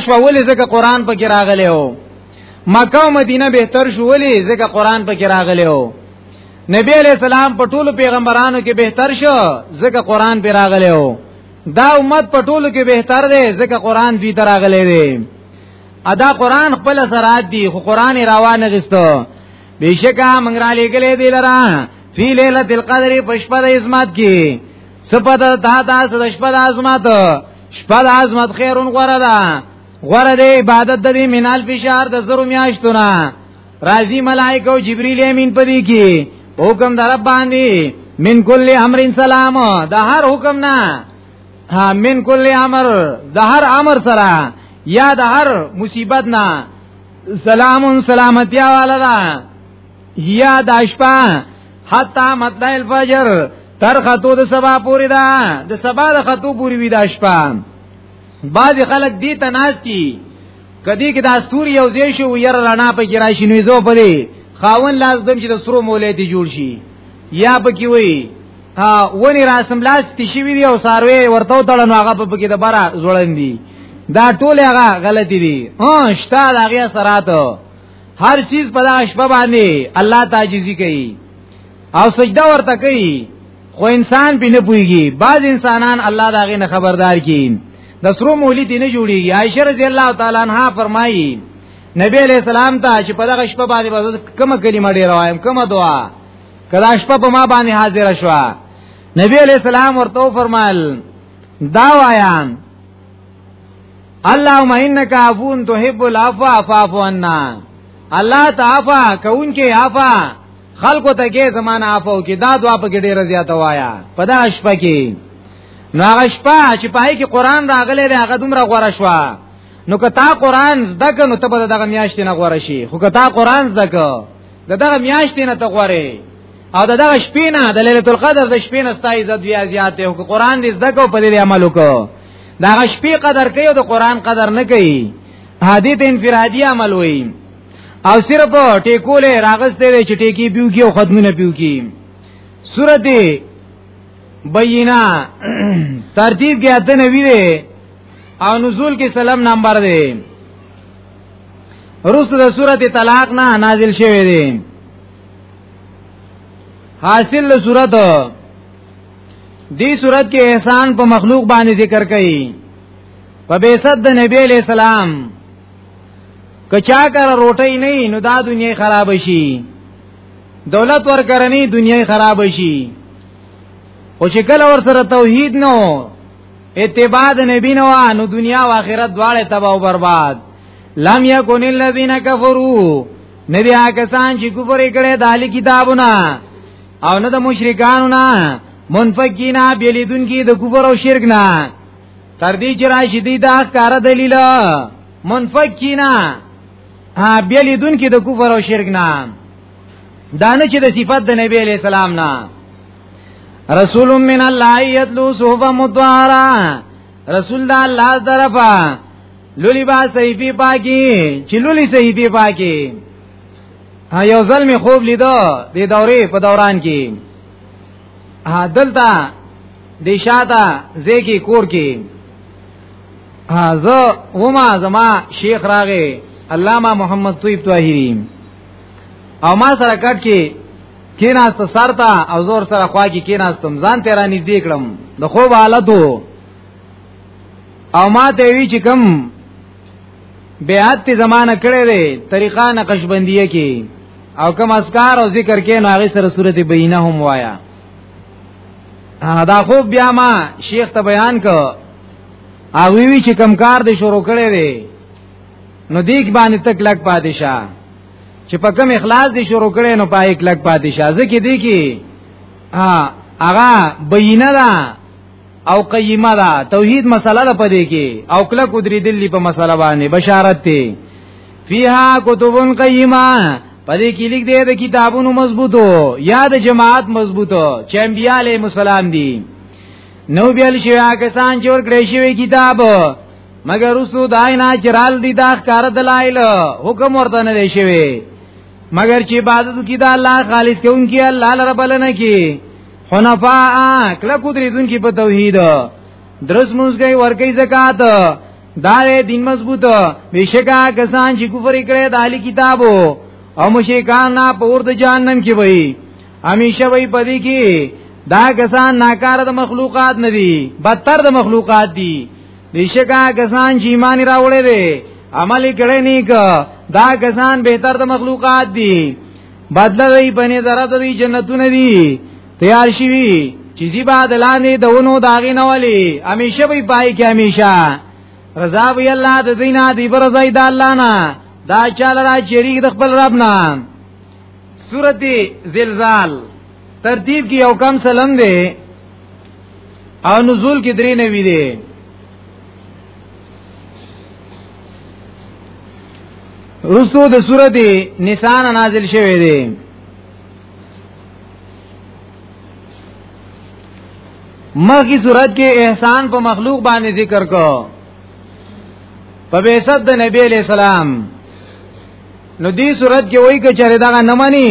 شو ولې ځکه قران پکې راغلی وو مکه او مدینه بهتر شو ولې ځکه قران پکې راغلی وو نبی علیہ السلام په ټولو پیغمبرانو کې بهتر شو ځکه قران پکې راغلی وو دا امت په ټولو کې بهتر دی ځکه قران دې تر راغلی دی ادا قران خپل سرات دی خو قران روانه غستو بشکا موږ را لګلې دی لرا فی ليله القدر پشپه د عظمت کې سپد تا تاسو د شپه د عظمت شپه د عظمت خیرون غره ده غره د عبادت د دې مینال فشار د زرو میاشتونه راځي ملائکه او جبرئیل امین پدې کې حکم در باندې من کل امر سلام د هر حکم نه ها من کل امر د هر امر سره یا د هر مصیبت نه سلام سلامتی والا دا یا داشپا حتا مطلع الفجر تر خطو د سبا پوری دا د سبا د خطو پوری وی داشپا بعض خلک دی تناستی کدی کې دا ستوري یو ځای شو ير رڼا په کې راشي نو زو پدې خاون لاس دم چې د سرو مولې دی جوړ شي یا پکې وي ها ونی راسم لاس پیشي وی او ساروي ورته تړنو هغه په کې د بره زوړندي دا ټول هغه غلطي دي ها شتا دا غي سرات هر چیز په داش په باندې الله تعجزي کوي او سجده ورته کوي خو انسان به نه پويږي بعض انسانان الله دا غي نه خبردار کړي د سرو مولید نه جوړیږي عائشه رضی الله تعالی عنها فرمایي نبی علیہ السلام ته چې په دغه شپه باندې کومه کلمه ډیره وایم کومه دعا کله شپه په ما باندې حاضر شو نبی علیہ السلام ورته فرمایل دا وایا اللهم انک عفو تحب العفو فاعف عنا الله تعفا کون کې عفا خلکو ته کې زمانہ عفو کې دا دعا په کې ډیره زیاته وایا په دا شپه کې نو هغه شپه چې پای کې قران راغلی دی هغه دومره غوړه شو نو که تا قران زده کنو ته به دغه میاشت نه غوړ شي خو که تا قران زده کنو دغه میاشتې نه ته غوړې او د دغه شپې نه د ليله القدر د شپې نه ستای عزت بیا زیات دی او قرآن دې زده کو په دې عمل وکړو دا شپې قدر کوي او د قرآن قدر نه کوي حدیث انفرادی عمل وایي او صرف ټیکولې راغستې وي چې ټیکی پیو کی او خدمونه پیو کی سورته بینه ترتیب کې اته نوی دی او نزول کې سلام نمبر دی رسو د سورته طلاق نه نازل شوی دی حاصل له سورته دی صورت کې احسان په مخلوق باندې ذکر کړي په بیسد د نبی علی السلام کچا کر روټي نه نو دا دنیا خراب شي دولت ور کرنی دنیا خراب شي او چې کله ور سره توحید نو اتباع د نبی نو نو دنیا او آخرت دواړه تباہ او برباد لم یکن الذین کفروا نبی آکسان چې کفر کړي د علی کتابونه او نه د مشرکانو نه منفقینا بیلیدون کی د کفر او شرک نه تر دې چې راشي دي دا کار دلیل منفقینا ها بیلیدون کی د کفر او شرک نه دانه چې د صفات د نبی علی السلام نه رسول من الله یتلو صحف مطهرا رسول دا الله طرفا لولی با صحیفی پاکی چې لولی صحیفی پاکی یو ځل می خوب لیدو د دورې په دوران کې دلته د شاته زیکی کور کې زه وما زما شیخ راغې علامه محمد طیب طاهری او ما سره کټ کې کیناست سرتا او زور سره خوا کې کیناستم ځان تیرا نږدې کړم د خوب حالتو او ما ته وی چې کم بیعت ته زمانہ کړې ده طریقه نقشبندیه کې او کم اسکار او ذکر کې نو هغه سره سورته بینه هم وایا دا خوب بیا ما شیخ ته بیان کو هغه وی چې کم کار دې شروع کړې ده نو دیګ باندې تک لګ پادشاه چې په کوم اخلاص دې شروع کړي نو پای کلک پاتې شه ځکه دې کې ها هغه بینه ده او قیمه ده توحید مسله ده پدې کې او کله کو درې دلی په مسله باندې بشارت ته فیها کتبن قیمه پدې کې لیک دې د کتابونو مضبوطو یا د جماعت مضبوطو چې انبیاء علیهم السلام دي نو بیل شوی کسان چې ور کړی شوی کتاب مگر رسو داینا چرال دی دا کار دلایل حکم ورته نه دی شوی مگر چې عبادت کی دا الله خالص کوونکی الله لره بلنه کی حنفاء کله کو درېدون کی په توحید درس موږ گئی ورکی زکات دا دین مضبوط بشکا کسان چې کفر کړي د اهلی کتابو او مشرکان نه پور د جهنم کې وي همیشه وي پدې کې دا کسان ناکاره د مخلوقات ندي بدتر د مخلوقات دي بشکا کسان چې ایمان راوړې دي عمل کړي نیک دا کسان بهتر د مخلوقات دي بدل دی بنی زره دی جنتونه دي تیار شي چې زی بعد لاندې دونو داغي نه ولي همیشه به پای کې همیشه رضا وی الله د دینه دی پر ځای د الله نه دا چاله را چریک د خپل رب نه سورته زلزال ترتیب کې یو کم سلم دی او نزول کې درې نوي دی رسو د سورته نسان نازل شوه دی مخی صورت کې احسان په مخلوق باندې ذکر کو په بیست د نبی علیہ السلام نو دی صورت کې وای ک چره دا نه مانی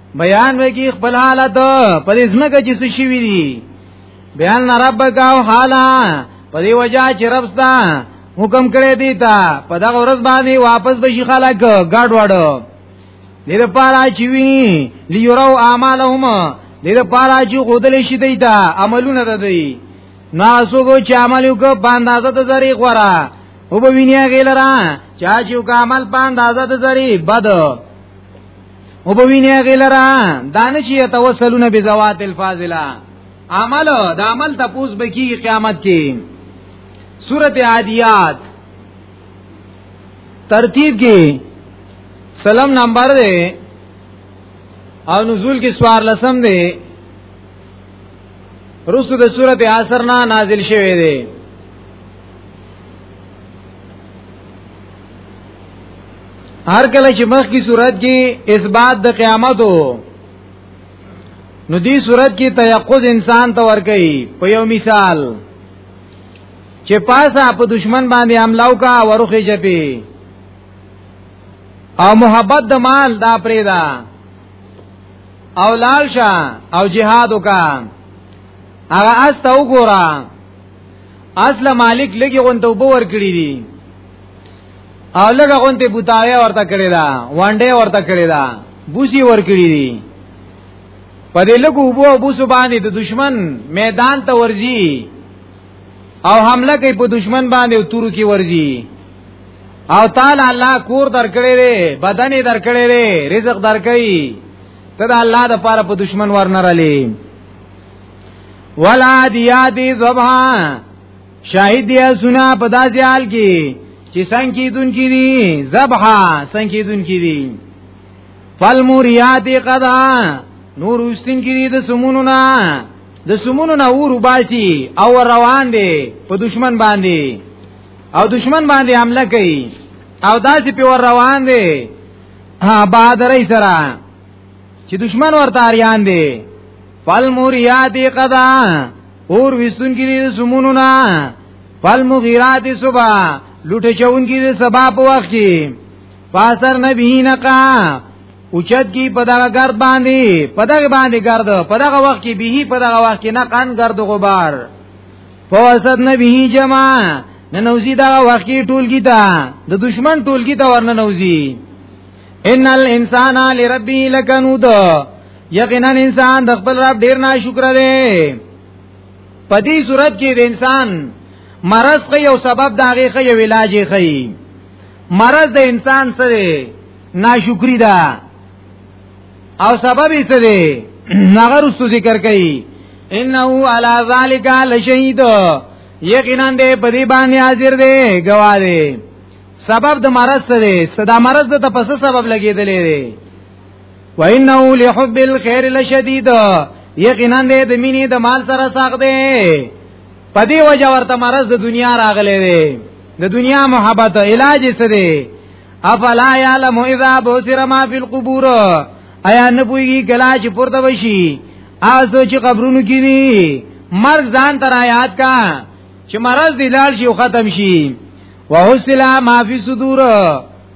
بیان وکي خپل حالت پر اسمکه چې څه شي وی بیان ربک او حالا په دی وجہ چې رب ستا حکم کړی دی تا په دا ورځ باندې واپس بشي خلک ګډ وډو دې لپاره چې وی لیورو اعمالهم دې لپاره چې غودل شي دی تا عملونه ده دی ناسو کو چې عمل وکړ په اندازه د ذری غورا او به وینیا غیلرا چا چې وکړ عمل په اندازه د ذری بد او به ویني غیلرا دانه چې توسلونه به زوات الفاضله عمل د عمل تپوس به کی قیامت کې سورته عادیات ترتیب کې سلام نمبر دی او نزول کې سوار لسم دی رسو د سورته عصر نه نازل شوه دی هر کله چې مخ کی صورت کې اثبات د قیامت وو نو دې صورت کې تیقظ انسان ته ورګي په یو مثال چې پاسه په دشمن باندې حمله وکا ورخه جپی او محبت د مال دا پریدا او لال شا او جهاد وکا هغه است وګورا اصل مالک لګي غونته وبور کړی دي او لګه غونته بوتایا ورته کړی دا وانډه ورته کړی دا بوسی ور کړی دی په دې لګو وبو بوسو باندې د دشمن میدان ته ورځي او حمله کوي په دشمن باندې او تورو کې ورځي او تعالی الله کور درکړي دی بدن درکړي دی رزق درکړي ته د الله د پاره په دشمن ورنرالي ولا دیادی زبان شاهد یا سنا په داسې حال کې چې څنګه کیدون کې دي ذبحا څنګه کیدون کې دي فالموریات قدا نور وستین کې دي د سمونو نه د سمونو نه ور وباسي او روان دي په دشمن باندې او دشمن باندې حمله کوي او داسې په ور روان دي ها بہادرۍ سره چې دشمن ورته اریان دي فالموریات قدا اور وستون کې دې سمونو نه فل مغیرات صبح لوټه چون کې دې سبا په وخت کې پاسر نبی نقا اوچت کی پدغه گرد باندې پدغه باندې گرد پدغه وخت کې به پدغه وخت کې نه قان گرد غبار فوسد نبی جما ننوزی دا وخت کې ټولګی تا د دشمن ټولګی تا ورننوزی ان الانسان لربه لکنود یقینا انسان د خپل رب ډیر ناشکر دی په دې صورت کې د انسان مرض خې یو سبب دا غي خې یو علاج خې مرض د انسان سره ناشکری ده او سبب یې څه دی نغر است ذکر کړي انه علی ذالک لشهید یقینا دې په دې باندې حاضر دی گواه دی سبب د مرض څه دی صدا مرض د پس سبب لګیدلې دی وانه لحب الخير لشديد یقینا د مینې د مال سره ساق دی په دې وجه ورته مرض د دنیا راغلې دی د دنیا محبت علاج څه دی افلا يعلم اذا بصر ما في القبور ایا نه پويږي کلا چې پورته وشي آسو چې قبرونو کې دي مرګ ځان تر آیات کا چې مرض دی لال شي او ختم شي وحسلا ما فی صدور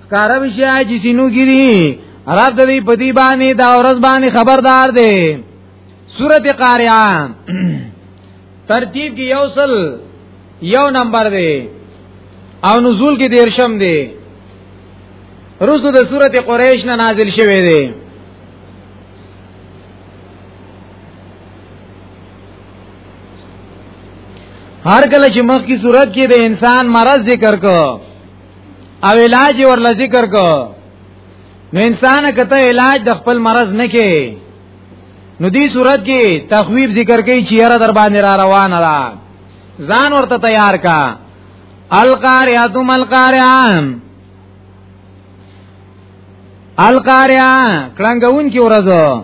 کار بشیا چې سینو کې دي عرب د دې پدی باندې دا ورځ باندې خبردار دی سورته قارعه ترتیب کې یوصل یو نمبر دی او نزول کې دیرشم دی رسو د سورته قریش نه نازل شوه دی هر کله چې مخ کی صورت کې د انسان مرض ذکر کو او علاج ورل ذکر کو نو انسان کته علاج د خپل مرض نه کې نو دې صورت کې تخویب ذکر کوي چې یاره در باندې را روان را ځان ورته تیار کا القاریات ملقاریان القاریا کلنګون کی ورځو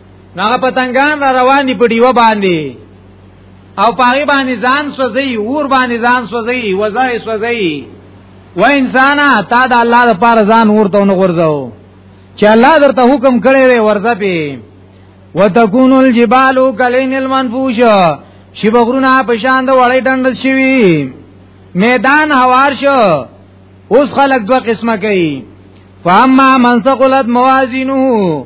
نا پتنګان را روان دي په دیو باندې او پاغي باندې ځان سوځي اور باندې ځان سوځي وځي سوځي و انسان تا د الله د پاره ځان ورته نه غورځو چې الله درته حکم کړی وي ورځه پی وتكون الجبال كلين المنفوش شی بغرونه په شان د وړې ډند شوی میدان هوار شو اوس خلک دوه قسمه کوي فاما من ثقلت موازینه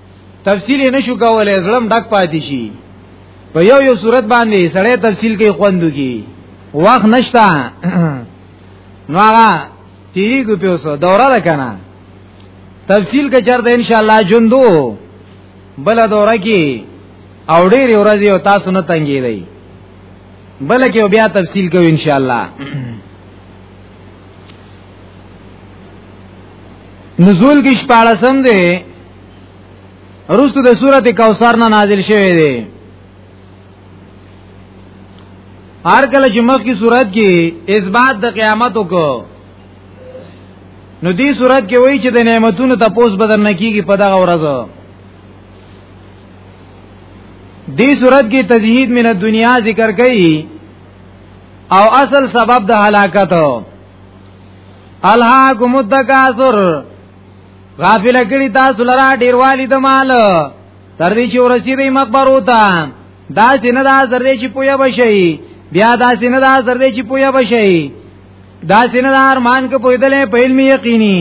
تفسیر یې نشو کولای زړم ډک پاتې شي په یو یو صورت باندې سړی تفصیل کې خوندو کی وخت نشتا نو هغه تیری کو پیوسو دوره ده کنه تفصیل کې چرته ان شاء الله جوندو بل دوره کې او ډېر ورځې او تاسو نه تنګي دی بل کې بیا تفصیل کوو ان شاء الله نزول کې 14 دی رستو د سورته کوثر نه نازل شوی دی هر کله چې مخ کی صورت کې اثبات د قیامت وکړو نو دې صورت کې وایي چې د نعمتونو تپوس بدل نه کیږي په دغه ورځ دې صورت کې تزهید من دنیا ذکر کړي او اصل سبب د هلاکت الها کوم التکاثر غافل کړي تاسو لرا ډیروالی د مال تر دې چې ورسیدي مقبره ته دا سینه دا زر دې چې پویا بشي بیا دا سینه دا زر دې چې پویا بشي دا سینه دا ارمان کې پویدلې په علم یقیني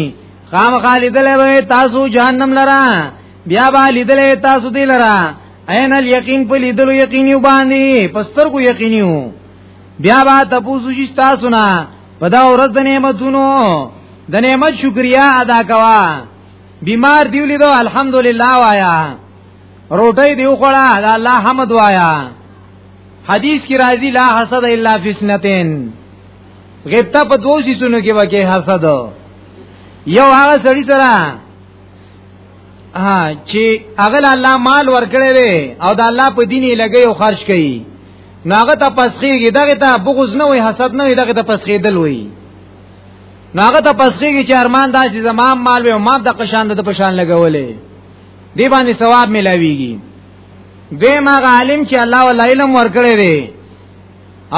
خام خالدلې به تاسو جهنم لرا بیا با لیدلې تاسو دې لرا عین الیقین په لیدلو یقیني باندې پستر کو یقیني بیا با تاسو شي تاسو نه په دا ورځ د نعمتونو د نعمت شکریا ادا کوا بیمار دیو لیدو الحمدلله وایا روټي دیو خړه دا الله حمد وایا حدیث کی راضی لا حسد الا فی سنتین غیبتا په دوه سیسونو کې وکي حسد یو هغه سړی سره ها چې اغل الله مال ورکړي وي او د الله په دین یې لګي او خرج کوي ناغه ته پسخيږي دغه ته بغض نه وي حسد نه وي دغه ته پسخيدل وي ناغه ته پسخيږي چې ارمان دا چې زمام مال وي او ما د قشان د پشان لګولې دی باندې ثواب ملاويږي دوی ما عالم چې الله ولا علم ورکړي وي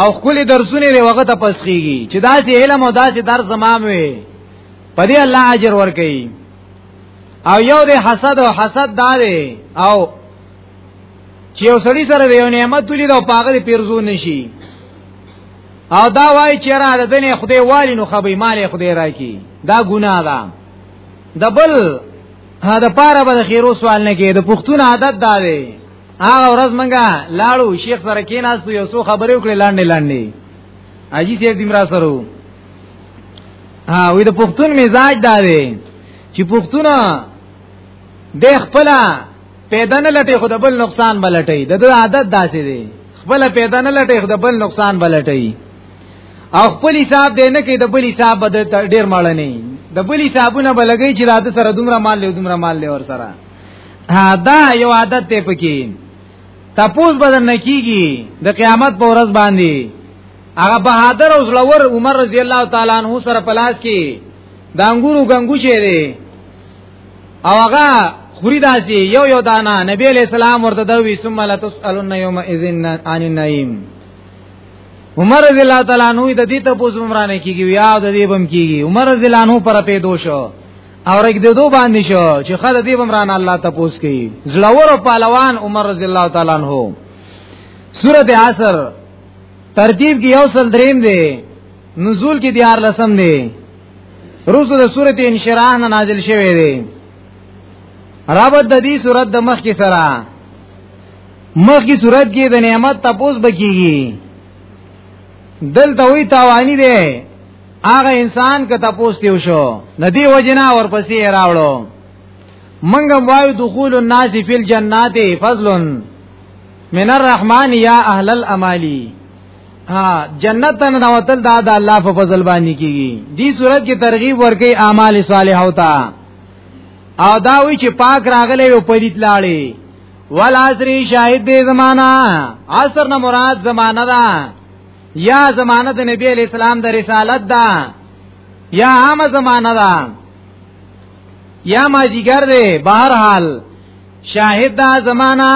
او خپل درسونه وي وخت پسخيږي چې دا چې علم او دا چې درس زمام وي په دې الله اجر ورکړي او یو د حسد او حسد دار او چې یو سړی سره یو نعمت ولې دا پاغه دی پیرزو نشي او دا وای چې را د دنیا خدای والی نو خبي مال خدای راکی دا ګناه ده دبل دا پاره به خیرو سوال نه کې د پښتون عادت دا دی هغه ورځ منګه لاړو شیخ سره کې ناس یو څو خبرې وکړې لاندې لاندې اجي سیف دمرا سره ها وې د پښتون مزاج دا دی چې پښتونه د خپل پیدا نه لټي خو د بل نقصان بلټي د دې عادت داسې دی خپل پیدا نه لټي خو د بل نقصان بلټي او خپل حساب دی نه کې د بل حساب بد ډیر مال نه د بل حسابونه بلګي چې راته سره دومره مال له دومره مال له ور سره دا یو عادت ته پکې تپوس بدن نکیږي د قیامت په ورځ باندې هغه بهادر او زلور عمر رضی الله تعالی عنہ سره پلاس کې د انګورو غنګو شه دی او هغه خوري داسي یو یو دانا نبی علیہ السلام ورته دوی ثم لا تسالون یوم اذن عن النعیم عمر رضی الله تعالی عنہ د دې ته پوز عمرانه کیږي یا د دې بم کیږي عمر رضی الله عنہ پر پیدو شو او رګ دې دو باندې شو چې خدای دې بم رانه الله ته پوز کوي زلور پهلوان عمر رضی الله تعالی عنہ سورته عصر ترتیب کې یو سل دریم دی نزول کې دیار لسم دی روزو د سورته انشراح نه نازل شوی دی رابط د دې سورته د مخ کې سره مخ کې سورته کې د نعمت تپوس بکیږي دلته وی تاوانی دی هغه انسان که تپوس دیو شو د دې وجنه ورپسې راوړو منګم وایو دخول الناس فی الجنات فضلن من الرحمن یا اهل الامالی ها جنت ته نه وتل دا د الله په فضل باندې کیږي دی صورت کې ترغیب ورکي اعمال صالحه وتا او دا وی چې پاک راغلی او پدیت لاړې والعصری شاهد دې زمانہ عصر نه مراد زمانہ ده یا زمانہ د نبی علی اسلام د رسالت ده یا عام زمانہ ده یا ماجیګر دی بهر حال شاهد دا زمانہ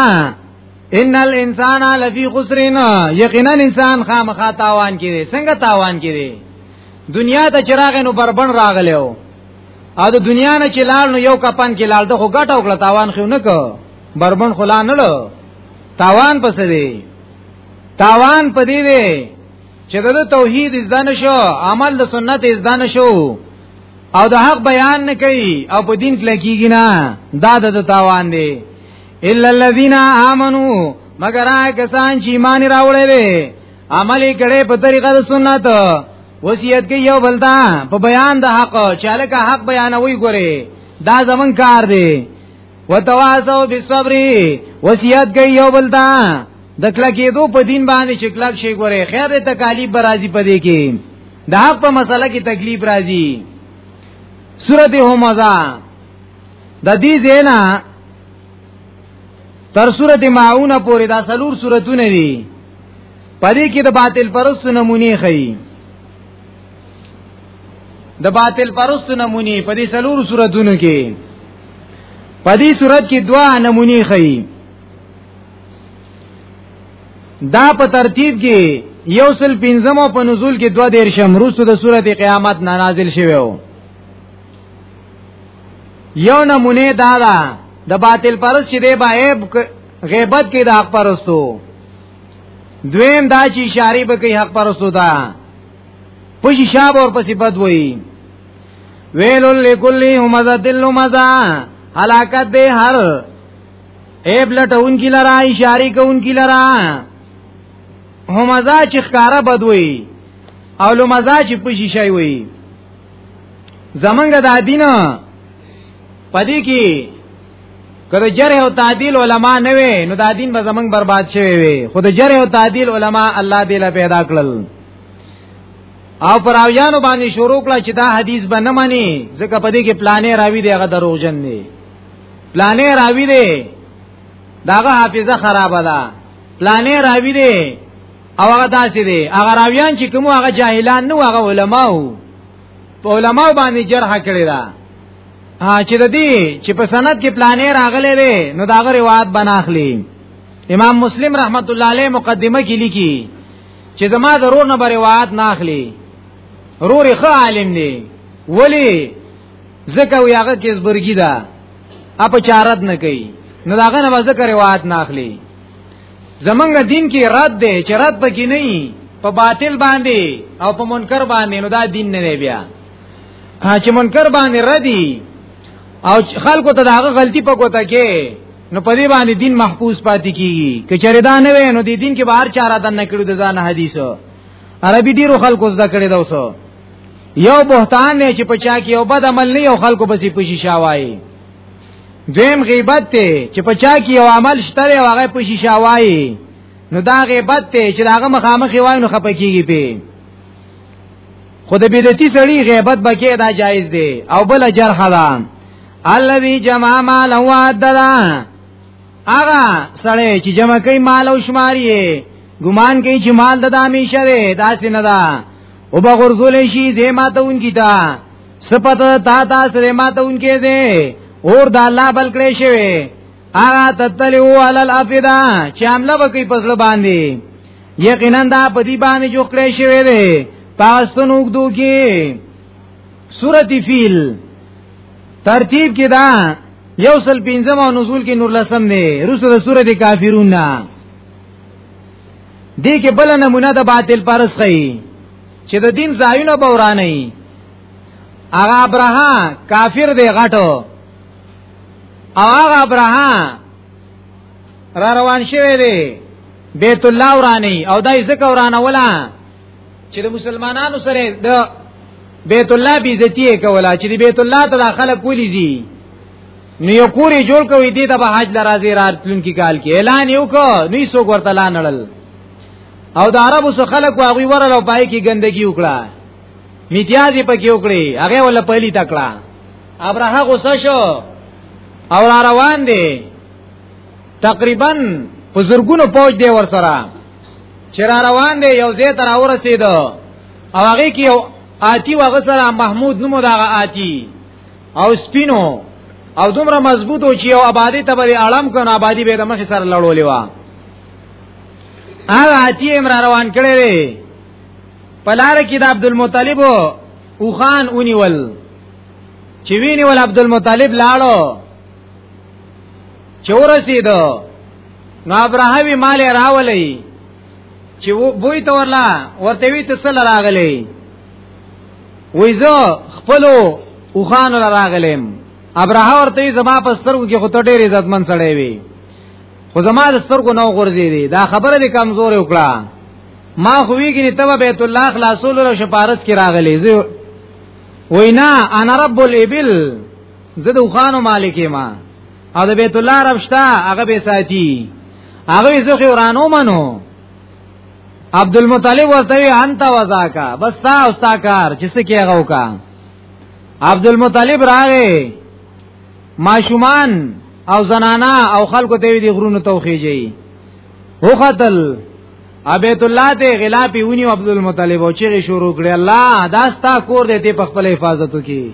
ان الانسان لفی خسرین یقینا انسان خامخا تاوان کړي څنګه تاوان کړي دنیا ته چراغ نو بربند راغلو او د دنیا نه چې لاړ نو یو کپن کې لاړ د خو ګټه وکړه تاوان خو نه کو بربند خلا نه لو تاوان پسې دی تاوان پدې دی چې د توحید ځان شو عمل د سنت ځان شو او د حق بیان نه کوي او په دین کې لکیږي نه دا د تاوان دی الا الذين امنوا مگر هغه کسان چې ایمان راوړل دي عمل کړي په طریقه د سنت وصیت کوي یو بلدا په بیان د حق چې الکه حق بیانوي ګوري دا زمون کار دی وتواسو بالصبر وصیت کوي یو بل ته د کلکېدو په دین باندې چې کلک شي ګوره خیر ته تکالیف برازي پدې کې د حق په مسله کې تکلیف راځي سورته همزه د دې زینا تر سورته ماعون پورې دا سلور سورتونه دي پدې کې د باطل پرستو نمونې خي د باطل پرست نمونی په دې سلور صورتونو کې په دې صورت کې دوا نمونی خي دا په ترتیب کې یو سل پنځمو په نزول کې دوا دیر شم روسو د صورت قیامت نه نازل شوی وو یو نمونه دا دا د باطل پرست چې دی با غیبت کې د حق پرستو دویم دا چې اشاره به کوي حق پرستو ته پوشی شاب اور پسی بد وئی ویل لکلی همزه دل مزه حلاکت دے هر ایب لټون کی لرا اشاری کون کی لرا همزه چې ښکارا بد وئی او لمزه چې پوشی شای وئی زمنګ د دینه پدې کې کله جرح او تعدیل علما نه وي نو دا دین به زمنګ برباد شوی وي خود جرح او تعدیل علما الله دې لا پیدا کړل او پراویانو باندې شروع کړه چې دا حدیث به نه مانی ځکه په دې کې پلانې راوی دی هغه دروغجن دی پلانې راوی دی داغه حافظه خراب ده پلانې راوی دی او هغه داسې دی هغه راویان چې کوم هغه جاهلان نه هغه علما وو په علما باندې جرح کړی دا چې د دې چې په سند کې پلانې راغلې وي نو دا غو روایت بناخلی امام مسلم رحمت الله علیه مقدمه کې لیکي چې زما د رور نه به روایت نه اخلي رور یې ښه عالم دی ولی ځکه وی هغه کیسبرګي ده اپ چارت نه کوي نو داغه نه به ذکر روایت نه اخلي زمونږ دین کې رد دی چې رد پکې نه په باطل باندې او په منکر باندې نو دا دین نه بیا چې منکر باندې ردی او خلکو ته داغه غلطي پکوته کې نو په دې باندې دین محفوظ پاتې کیږي کچره دا نه وي نو دې دین کې بهر چاره دن نه کړو د ځان حدیثو عربي ډیرو خلکو زده کړی دا اوسو یو بهتان نه چې پچا کې یو بد عمل نه یو خلکو بسې پوشي شاوای دویم غیبت ته چې پچا کې یو عمل شته او هغه پوشي شاوای نو دا غیبت ته چې هغه مخامخ وای نو خپکیږي په خو د بدعتي سړي غیبت بکې دا جایز دی او بل جرح ده الذي جمع مال هو عددا اغه سړی چې جمع کوي مال او شماري ګمان کوي چې مال د همیشه دی داسې نه ده او به غرزول شي زه ماته اونګی تا سپته تا تا سره ماته اونګی دی اور د الله بلکړې شوی اغا تتلو علی الافدا چې عمله وکي په ځل باندې یقینا دا په دې باندې جوړ کړی شوی دی پاستونو دوه کې سورۃ فیل ترتیب کې دا یو سل پنځم او نزول کې نور لسم دی رسو د سورۃ کافرون نه دې کې بل نمونه د باطل پرس خي چې د دین ځایونه بورانه ای هغه ابراهام کافر دی غټو او هغه ابراهام را روان شوی دی بیت الله ورانی او دای زکه ورانه ولا چې د مسلمانانو سره د بیت الله بیزتی کولا چې بیت الله ته داخله کولی دي نو یو کوری جوړ کوي دي د حج لرازي راتلون کی کال کې اعلان یو کو نو سو ورته لانړل او د عربو سره خلک واغوي ورل او پای کې ګندګي وکړه میتیازی پکې وکړي هغه ولا پهلی تکړه ابراهه غوسه شو او را روان دي تقریبا په زرګونو پوج دی ور سره چې را روان دی یو ځای تر اورسید او هغه کې یو آتی وغه سره محمود نومو دا آتی او سپینو او دومره مضبوط او چې یو آبادی ته به اړم کنه آبادی به د مخ سره لړولې و هغه آتی امر روان کړي پلار کې د عبد المطلب او خان اونیول چې ویني ول عبد المطلب لاړو چورسی دو نو ابراهیمی مال راولی چې بوی ته ورلا ورته وی ته سره راغلی وای زه خپل اوخان راغلم ابراهیم ورته زما په سترګو کې خو ته ډېر عزتمن سړی وی خو زما د سترګو نو غورځي دي دا خبره دې کمزور وکړه ما خو ویګنی ته بیت الله خلاصول او شپارس کې راغلی زه وینا انا رب الابل زه د خوانو مالک ما او د بیت الله رب شتا هغه به ساتي هغه زه خو ورانو منو عبد المطلب ورته انت وزاکا بس تا او ستا کار چې څه کېغو کا عبد المطلب راغی ماشومان او زنانا او خلکو ته دی غرونو توخیږي هو قتل ابیت الله ته غلاپی ونی عبد المطلب او چیغه شروع کړي الله داستا کور دې ته په خپل حفاظت وکي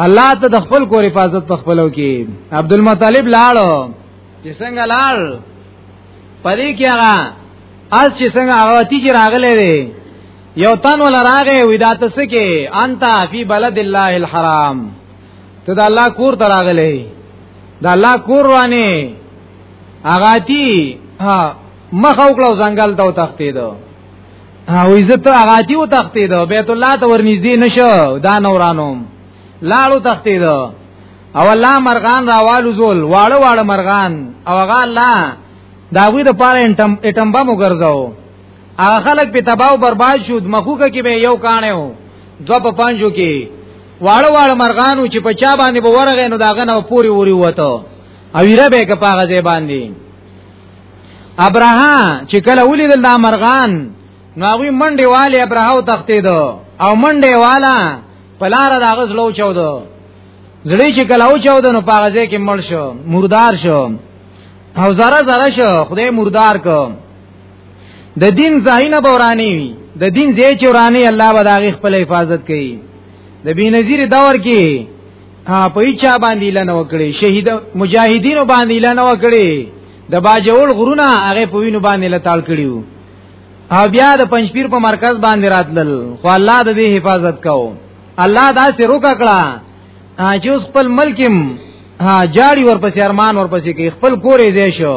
الله ته د خپل کور حفاظت په خپلو کې عبد المطلب لاړو چې څنګه لاړ پدې کې هغه از چې څنګه هغه تی چې راغلې دی یو تن ول راغې وې دا تاسو کې انت فی بلد الله الحرام ته د الله کور ته راغلې د الله کور وانه اغاتی ها مخ او کلو ځنګل ته تختید او عزت اغاتی او تختید بیت الله ته ورنږدې نشو دا نورانو لاړو تختید او الله مرغان راوالو زول واړه واړه مرغان او هغه الله دا وی د پاره انټم اټم بم وګرځاو هغه خلک په تباہ او برباد شو مخوکه کې به یو کانه وو دو په پنجو کې واړه واړه مرغانو چې په چا باندې به ورغې نو داغه نه پوری وری وته او یره به که پاغه ځای باندې ابراها چې کله ولیدل دا مرغان نو هغه منډه والي ابراهو تختې دو او منډه والا پلار داغه زلو چاو دو زړی چې کله او چاو دو نو پاغه ځای کې مړ شو مردار شو او زره زره شو خدای مردار کو د دین ځایونه بورانی وي د دین ځای چې ورانی الله به داغه خپل حفاظت کوي د بینظیر دور کې په چا باندې لنه وکړي شهید مجاهدینو باندې لنه وکړي د باجوړ غرونه هغه په وینو باندې لتاړ کړیو او بیا د پنځپیر په مرکز باندې راتلل خو الله د دې حفاظت کاو الله دا سې روکا کړه چې اوس خپل ملکم ها جاړي ورپسې ارمان ورپسې کې خپل کورې دې شو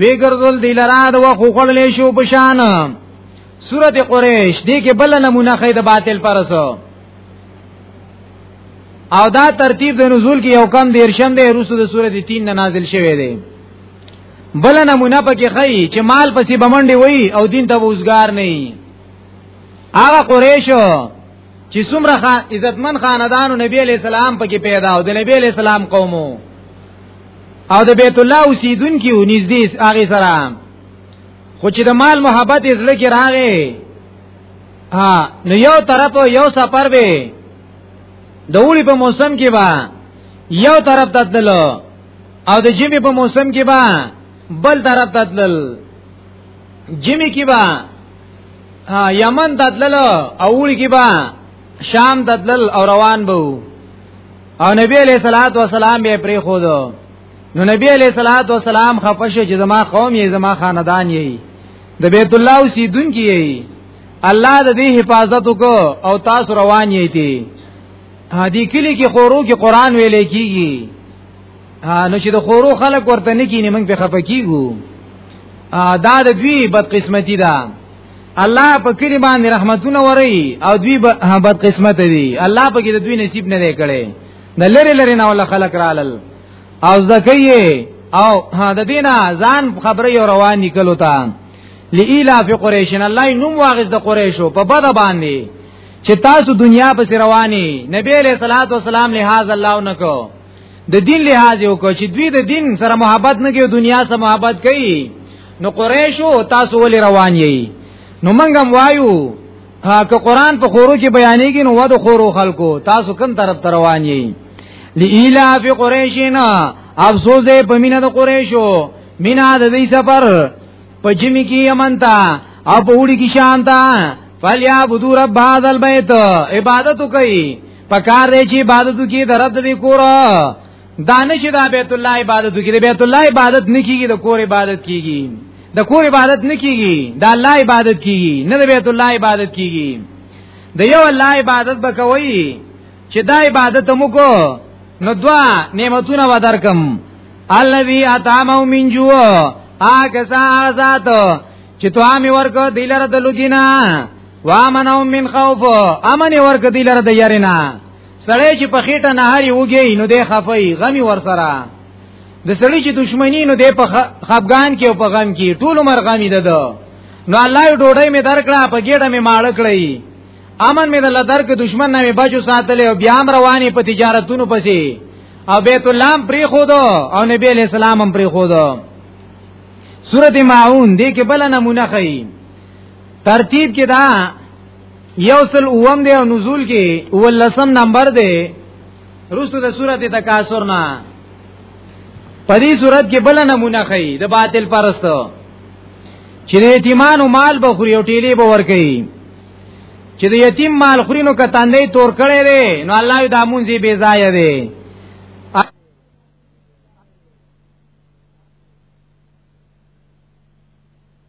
وی ګرځول دی لرا د وخو خړلې شو بشان سورته قریش دې کې بل نمونه خې د باطل پرسو او دا ترتیب د نزول کې یو کم دیرشم دی روسو د سورته 3 نه نازل شوی دی بل نمونه پکې خې چې مال پسې بمنډي وای او دین ته وزګار نه وي هغه قریشو چې څومره عزتمن خاندانو نبی علی السلام پکې پیدا او د نبی علی السلام قومو او د بیت الله اوسیدونکو نږدې هغه سره خو چې د مال محبت یې زړه کې راغې ها نو یو طرف یو سفر به د اوړي په موسم کې با یو طرف ته تلل او د جمی په موسم کې با بل طرف ته تلل جمی کې با یمن ته تلل او اوړي کې با شام ته تلل او روان بو او نبی علیہ الصلوۃ والسلام به پری خو دو نو نبی علیہ الصلوۃ والسلام خفش چې زما قوم یې زما خاندان یې د بیت الله اوسیدون کې یې الله د دې حفاظت وکاو او تاسو روان یې تی هدي کلی کې خورو کې قران ویلې کیږي نو چې د خورو خلک ورته نه کینې موږ په خپکیږو دا د دوی بدقسمتی ده الله په کلی باندې رحمتونه وري او دوی بد قسمت دي الله په کې د دوی نصیب نه دی کړي د لری لری نه ول خلق رالل او زکیه او د دینه ځان خبره یو روان نکلو تا لئیلا فی قریشن الله نوم واغز د قریشو په بد باندې چې تاسو دنیا په رواني نبی علیہ الصلوۃ والسلام لحاظ الله نکو د دین لحاظ یو کو چې دوی د دین سره محبت نه کوي دنیا سره محبت کوي نو قریشو تاسو ولې روان یی نو منګم وایو که قران په خورو کې بیانېږي نو ود خورو خلکو تاسو کوم طرف ته روان یی لیلا فی قریشینا افسوس دې په مینا د قریشو مینا د دې سفر په جمی کې یمن تا او په وړي کې شانتا فلیا بدو رب هذا البيت عبادت کوي پکار دی چې عبادت وکړي د رب دې کور دانش دا بیت الله عبادت وکړي د بیت الله عبادت نه کیږي د کور عبادت کیږي د کور عبادت نه کیږي د الله عبادت کیږي نه د بیت الله عبادت کیږي د یو الله عبادت بکوي چې دا عبادت مو کو نو دوا نعمتونه ودرکم الذي اطعمهم من جوع آګه سازات چې تو امي ورکو دلاره د لګینا وامنهم من خوف امن ورک دی لره د یارینا سړی چې په خېټه نه هاري وږي نو دی خفای غمی ور سره د سړی چې دښمنی نو دی په خفغان کې او په غم کې ټول عمر غمی ده ده نو الله ډوډۍ می درکړه په ګډه می ماړ کړی امن می دل درک دشمن نه می بچو ساتلې او بیا رواني په تجارتونو پسې او بیت الله پری خود او نبی علیہ السلام پری خود سورته ماعون دې کې بل نمونه خیم ترتیب کې دا یوصل اوم دی او نزول کې ولسم نمبر دی رسو د سورته تکاثر نه پدې صورت کې بل نمونه خي د باطل پرستو چې د یتیمان او مال به خوري او ټیلې به ور کوي چې د یتیم مال خوري نو کتاندې تور کړي دي نو الله د امونځي بے ځای دی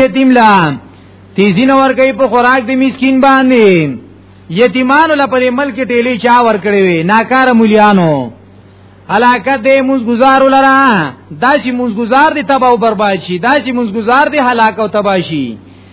یتیم لا تیزی نو ور کوي په خوراک دی مسكين باندې یتیمانو لپاره ملک ټیلی چا ور کړی وي ناکار مليانو علاقه دې موږ گزارو لرا دا چې موږ گزار دي تباہ او برباد شي دا چې موږ گزار دي هلاک او تباہ شي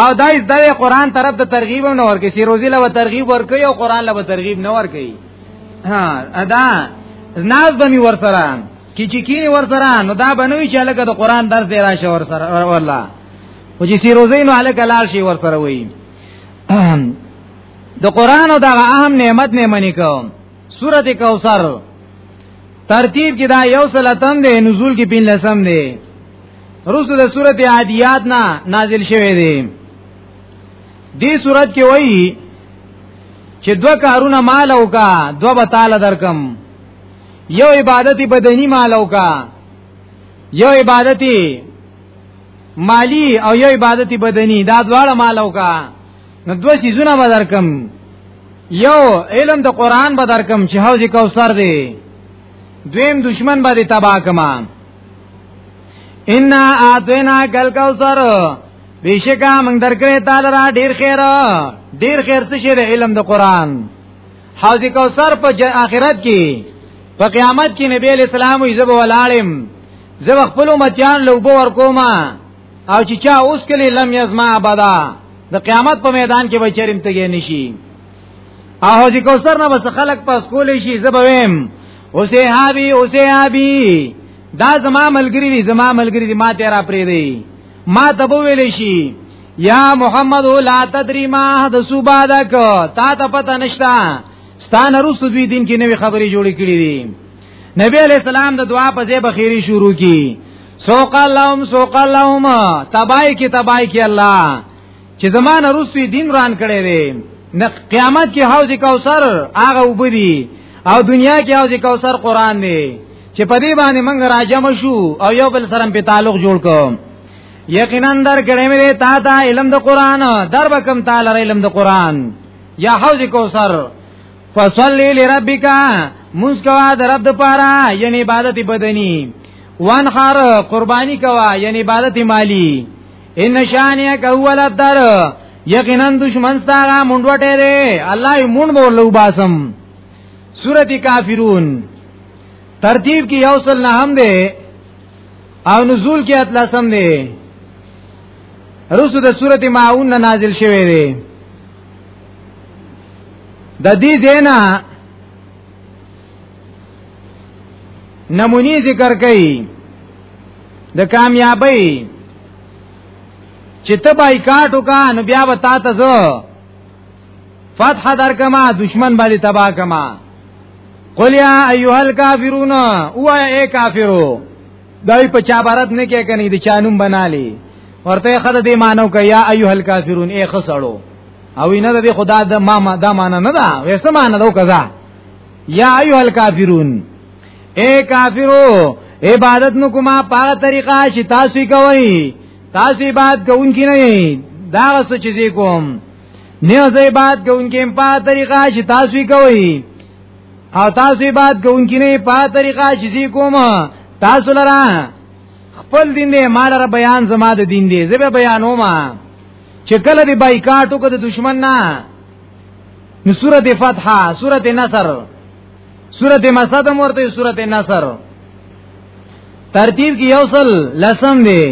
او دا اس د قران طرف ته ترغیب نه ورکي چې روزي له ترغیب ورکي او قران له ترغیب نه ورکي ها ادا ناز بمی ور سره کی چې کینی ور سره نو دا بنوي چې لکه د قران درس دی راشه ور سره والله او چې روزي نو الکه لال شي ور سره وایي د قران او د اهم نعمت نه منی کوم سورته کوثر ترتیب کې دا یو سلطم دی نزول کې پین لسم دی رسو د سورته عادیات نه نازل شوه دی دی سورته کې وایي چې دو کارونه مال او کا دو بتاله درکم یو عبادت بدنی مال او کا یو عبادت مالی او یو عبادت بدنی دا دواړه مال او کا نو دو سيزونه بدرکم یو علم د قران به درکم چې حوض کوثر دی دویم دشمن باندې تبا کما ان اعطینا کل کوثر بیشکا موږ درکړې تعالی را ډیر خیر ډیر خیر څه شی علم د قران حوض کوثر په آخرت کې په قیامت کې نبی اسلام یې زب ولالم زب خپل متیان لوبو ور کومه او چې چا اوس کلی لم یزما ابدا د قیامت په میدان کې به چریم تګې نشي او حوض کوثر نه بس خلق پاس کولې شي زبویم اوسه هابي اوسه هابي دا زما ملګری دي زما ملګری دي ما ته را پرې دی ما ته ویلې شي یا محمد لا تدری ما د صوبا دک تا ته پته نشتا ستانه روس دوی دین کې نوې خبرې جوړې کړې دي نبی علیہ السلام د دعا په ځای بخیری شروع کی سوق اللهم سوق اللهم تبای کی تبای کی الله چې زمانه روسي دین ران کړي دي نه قیامت کې حوض کوثر هغه وبدي او دنیا کې حوض کوثر قران دی چې په دې باندې موږ راجم شو او یو بل سره په تعلق جوړ کوم یقینا در کړه مې تا ته علم د قران در بکم تعالی علم د قران یا حوض کوثر فصلی لربک مونږ کوا د رب د پاره یعنی عبادت بدنی وان خار قربانی کوا یعنی عبادت مالی ان شانیه کول الدر یقینا دشمن ستاره مونډوټه دی الله یې مونډ بولو باسم سورتی کافرون ترتیب کې یو سل نه هم دی او نزول کې اتلسم دی رسو د سورتی ماعون نازل شوه دی د دې دینا نمونی ذکر کړي د کامیابی چې ته بایکاټ وکا نو بیا به تا ته زه فتح درکما دشمن باندې تبا کما قل یا ایها الکافرون او اے کافرو دای په چا عبارت نه کې کني د چانوم بنالي ورته خدای دې مانو ک یا ایه الکافرون ای خسړو او نه د خدا د ما ما دا معنا نه دا وېسه معنا دو کزا یا ایه الکافرون اے کافرو عبادت نو کومه پاغه طریقه چې تاسو کوي تاسو عبادت کوونکی نه یې دا څه چې کوم نه زې عبادت کوونکی په طریقه چې تاسو کوي او تاسو عبادت کوونکی نه په طریقه چې کوم تاسو لره خپل دین دی مال را بیان زما د دین دی زه به بیانوم چې کله دی بایکاټ وکړه د دشمن نه نو سورته فتحه سورته نصر سورته مسد مرته سورته نصر ترتیب کې یو سل لسم دی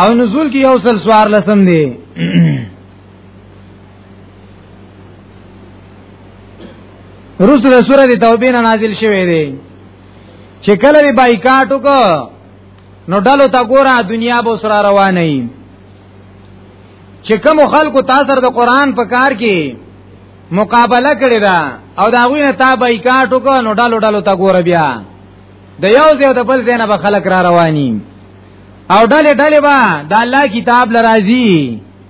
او نزول کې یو سل سوار لسم دی روسو د سوره دی توبه نه نازل شوه دی چې کله به بایکاټ وکړ نو ډلو تا ګوره دنیا به سره روانه ای چې کوم خلکو تاسو د قران په کار کې مقابله کړی دا او دا غوینه تا بایکاټ وکړ نو ډلو ډلو تا ګوره بیا د یو ځای د بل ځای نه به خلک را رواني او ډلې ډلې با د الله کتاب لراځي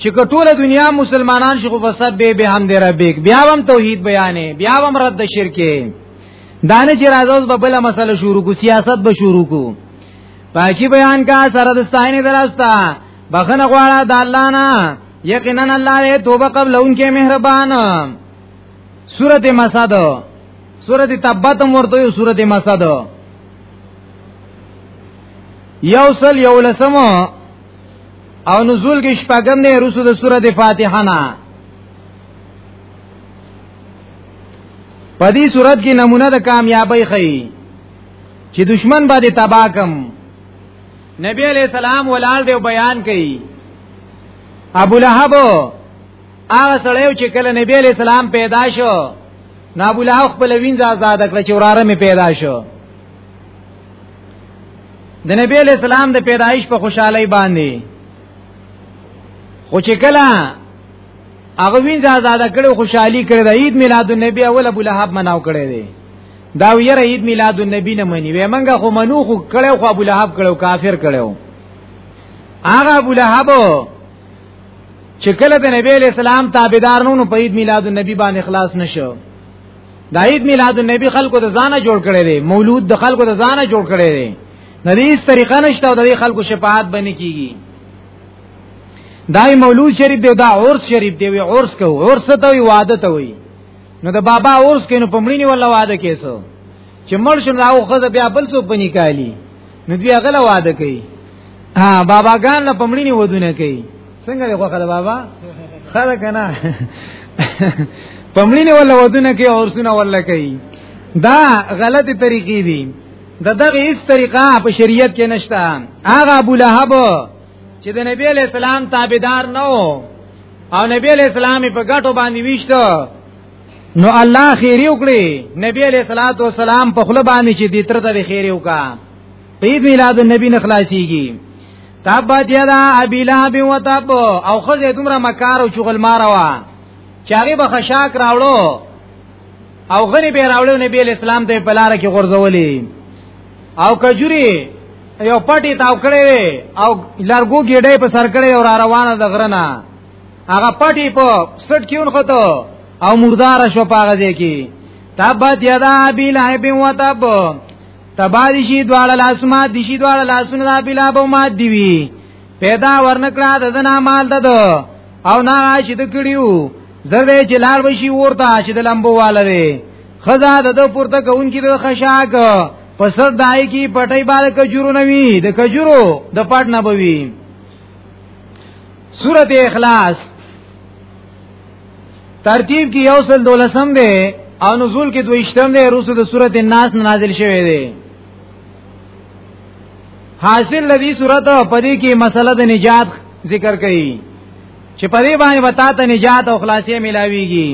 چې ټوله دنیا مسلمانان شي خو بس به به هم دی ربک بیا هم توحید بیانې بیا هم رد شرکې دانه چې راځوس په بل مسله شروع کو سیاست به شروع کو پاکی بیان کا سره د ستاینې دراستا بخنه غواړه د الله نه یقینا الله دې توبه قبل اونکه مهربان سورته مسد سورته تبت ورته یو سورته مسد یو سل یو لسمه او نزول کې شپږم نه رسو د سورته فاتحه نه په دې صورت کې نمونه د کامیابی خي چې دشمن باندې تباہ کم نبی علیہ السلام ولال دی بیان کړي ابو لهب هغه سړیو چې کله نبی علیہ السلام پیدا شو نو ابو لهب خپل وینځه آزاد کړ چې وراره می پیدا شو د نبی علیہ السلام د پیدایش په خوشحالي باندې خو چې کله هغه وینځه آزاد کړو خوشحالي کړې د عید میلاد النبی اول ابو لهب مناو کړې دی دا ویره عید میلاد النبی نه مني وې منګه خو منو خو کړو خو ابو لهب کړو کافر کړو هغه ابو لهب چې کله د نبی اسلام تابعدارونو په عید میلاد النبی باندې اخلاص نشو د عید میلاد النبی خلکو د ځانه جوړ کړي دي مولود د خلکو د ځانه جوړ کړي دي نه دې هیڅ طریقه نشته او د خلکو شفاعت باندې کیږي دای مولود شریف دی دا عرس شریف دی وی عرس کو عرس ته وی واده ته وی نو د بابا عرس کینو پمړینی ولا واده کیسو چې مړ شون راو خزه بیا بل څو پنی کالی نو دوی غلا واده کوي ها باباګان له پمړینی ودونه کوي څنګه دی خوخه بابا خره کنه پمړینه ولا ودونه کې اور سونه ولا کوي دا غلطی طریقې دي د دغه هیڅ طریقه په شریعت کې نشته هغه ابو لهب چې د نبی علی السلام تابعدار نه وو او نبی علی السلام په ګټو باندې ویشته نو الله خیری وکړي نبی علیہ الصلوۃ والسلام په خله باندې چې دې تر ته خیری وکړه په میلاد النبی نه خلاصيږي تابت یدا ابي لهب وتب او خزه دومره مکار او شغل ماروا چاغي به خشاک راوړو او غني به راوړو نبی اسلام ته په لار کې غورځولې او کجوري یو پټي تاو کړي او لارګو ګډې په سر کړي او را روانه د غرنه هغه پټي په سټ کیون خطو او مردار شو پاغه دې کې تابت یدا ابي لهب وتب تبا دي شي دواړه لاسونه دي شي دواړه لاسونه دا بلا به مات دی وی پیدا ورنکړه د دنا مال دد او نه چې د کړیو زره چې لار وشي ورته چې د لمبو والره خزا د د پورته کوونکی د خشاک په سر دای کی پټي بار کجورو نوي د کجورو د پټ نه بوي سورته اخلاص ترتیب کې یو سل دولسم دی او نزول کې دویشتم دی روسو د سورته الناس نازل شوی دی حاصل لدی صورت پدې کې مسله د نجات ذکر کړي چې پدې باندې وتا ته نجات او خلاصې ملاويږي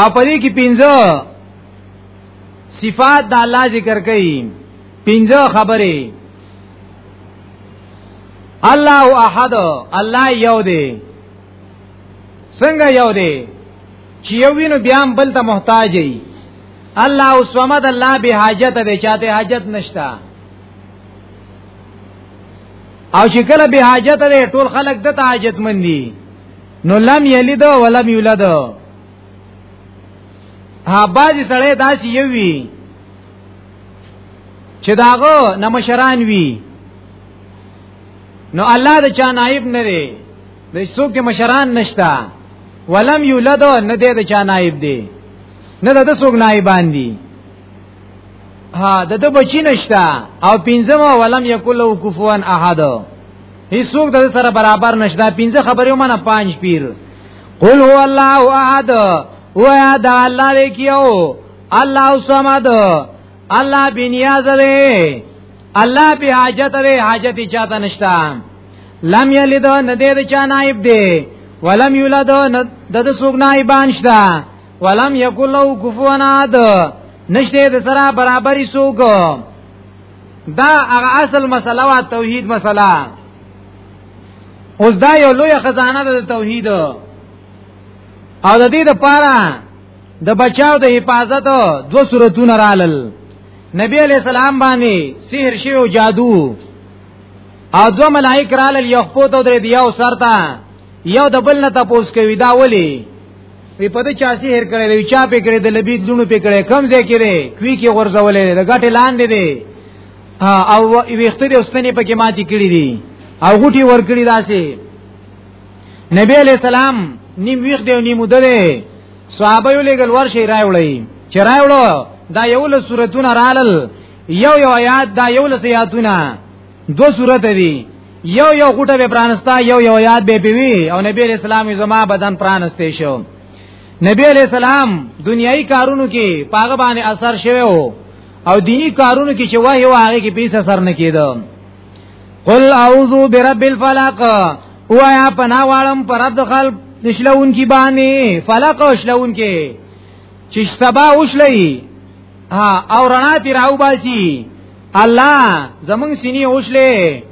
او پدې کې پنځه صفات د الله ذکر کړي پنځه خبره الله احد الله یو دی څنګه یو دی چې یو وینو بیا بل ته محتاج دی الله او صمد الله به حاجت دی چاته حاجت نشتا او چې کله به حاجت دی ټول خلک د حاجت مندي نو لم یلد ولم یولد ها باز سړی داسې یوي چې داغه نمشران وی نو الله د چا نائب نه دی د څوک مشران نشتا ولم یولد نه دی د چا نائب دی نه د څوک نائبان دی ها د د بچی نشتا او پنځم ولم یکل او کفوان احد هیڅوک د سره برابر نشتا پنځه خبرې ومنه پنځ پیر قل هو الله احد هو دا الله لیکيو الله الصمد الله بنیاز دی الله به حاجت دی حاجت چاته نشتا لم یلد ندید چا نائب دی ولم یولد ند سوګ نائبان شتا ولم یکل له کفوا ناد نشته د سره برابرې سوګ دا هغه اصل مسله وا توحید مسله اوس دا یو لوی خزانه د توحید او د دې لپاره د بچاو د حفاظت دو صورتونه رالل نبی علیہ السلام باندې سحر شی او جادو او دو ملائک رالل یو پوت او درې دیو سرتا یو د بل نه تاسو کوي دا ولی وی په دې چا سحر کړی وی چا په کړی د لبی دونو په کړی کم ځای کړی کوي کې غرزولې د غټه لاندې دی او ویختې د استنې په کې ماتي کړی دی او غټي ور کړی داسې نبی علیہ السلام نیم ویخ دی او نیم ده دی صحابه یو لګل ورشي راوړی چې راوړو دا یو له سورتونه رالل یو یو آیات دا یو له آیاتونه دو سورت دی یو یو غټه به پرانستا یو یو آیات به پیوی او نبی علیہ السلام زما بدن پرانسته شو نبی علیہ السلام دنیای کارونو کې پاغه باندې اثر شوی او دینی کارونو کې چې وای وای کې پیسې اثر نه کیدو قل اعوذ برب الفلق وایا پنا والم پر رب د خلق نشلون کی باندې فلق شلون کی چې سبا وشلې ها او رڼا تی راو باسي الله زمون سینې وشلې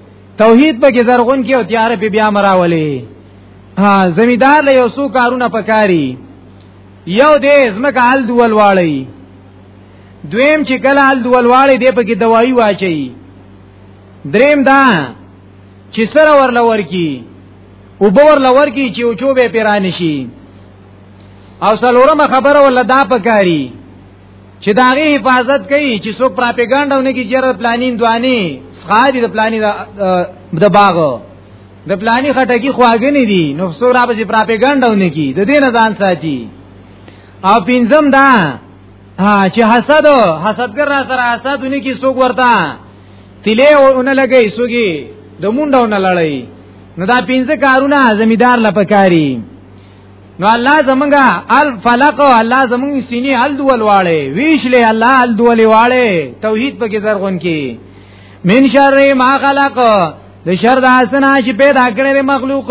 توحید په کې زرغون کې او تیار په بیا مراولې ها زمیدار له یو سو کارونه پکاري یو دې زمکه حل دول واړی دویم چې کله حل دول واړی دې په کې دوايي واچي دریم دا چې سره ورل ورکی او باور لور کی چې اوچوبه پیران شي او سلورمه خبره ول دا پکاري چې دا غي حفاظت کوي چې څوک پروپاګاندا ونه کی جره پلانین دوانی خادي د پلانین د باغ د پلاني خټکی خواګه نه دي نو څو را به پروپاګاندا ونه کی د دې نه ځان ساتي او پینځم دا ها چې حسد حسدګر را سره حسدونه کی سوق ورتا تله اون لګي سوګي د مونډونه لړۍ نو دا پنځه کارونه زمیدار لپکاري نو الله زمونږه الفلق الله زمونږ سینې ال دول واړې ویشلې الله ال دول واړې توحید پکې زرغون کی من شر ما خلق د شر د حسنا چې پیدا کړې مخلوق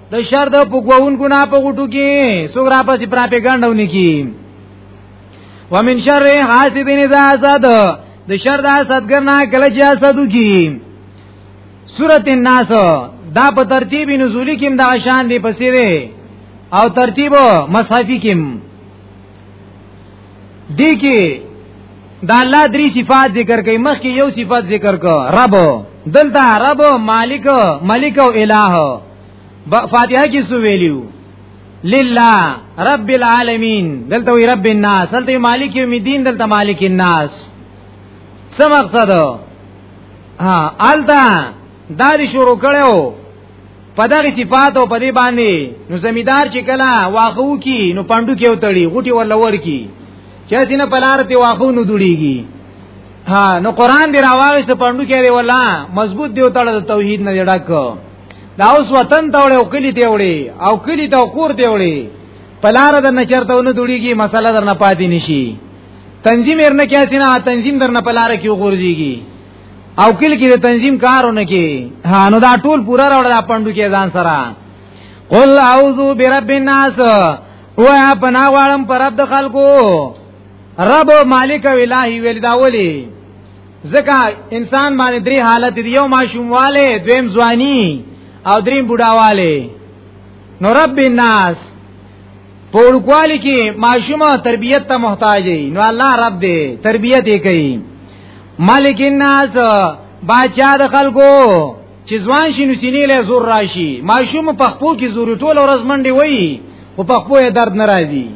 د شر د پګوون ګنا په غټو کې څوک را پسې پراپګاندا ونی کی ومن شر حاسد اذا حسد د شر د حسدګر نه کله چې حسد کی سورۃ الناس دا په ترتیب نزولی کې دا شان دی پسې او ترتیب مصحفی کې دې کې دا الله درې صفات ذکر کوي مخکې یو صفت ذکر کو رب دلته رب مالک ملک او الہ فاتحه کې سو ویلیو لله رب العالمین دلته وی رب الناس دلته مالک یوم الدین دلته مالک الناس څه مقصد ها الدا دا دې شروع کړو په دغه صفات او په دې باندې نو زمیدار چې کله واخو کی نو پاندو کې وتړي غوټي ورل ور کی چې سینه پلار ته واخو نو دوړيږي ها نو قران دی راوغه څه پاندو کې دی ولا مضبوط دی وتړل توحید نه ډک دا اوس وطن ته وړي او کلی ته وړي او کلی ته کور ته وړي پلار د نچرته ونه دوړيږي مسله درنه پاتې نشي تنظیم ارنه کې سینه تنظیم درنه پلار کې وګورځيږي او کله کې د تنظیم کارونه کې ها نو دا ټول پورا راوړل دا پندو کې ځان سره قل اعوذ برب الناس او یا پنا غواړم پر رب د خلکو رب او مالک او الہی ویل دا ولی ځکه انسان باندې درې حالت دی یو ماشومواله دویم ځواني او دریم بډاواله نو رب الناس په ورکوالي کې ماشومه تربيت ته محتاج دی نو الله رب دې تربيت یې کوي مالک الناس باچا د خلکو چې ځوان شي نو سینې له زور راشي ماشوم په خپو کې زور ټول ورځ منډي وای او په خپو یې درد ناراضي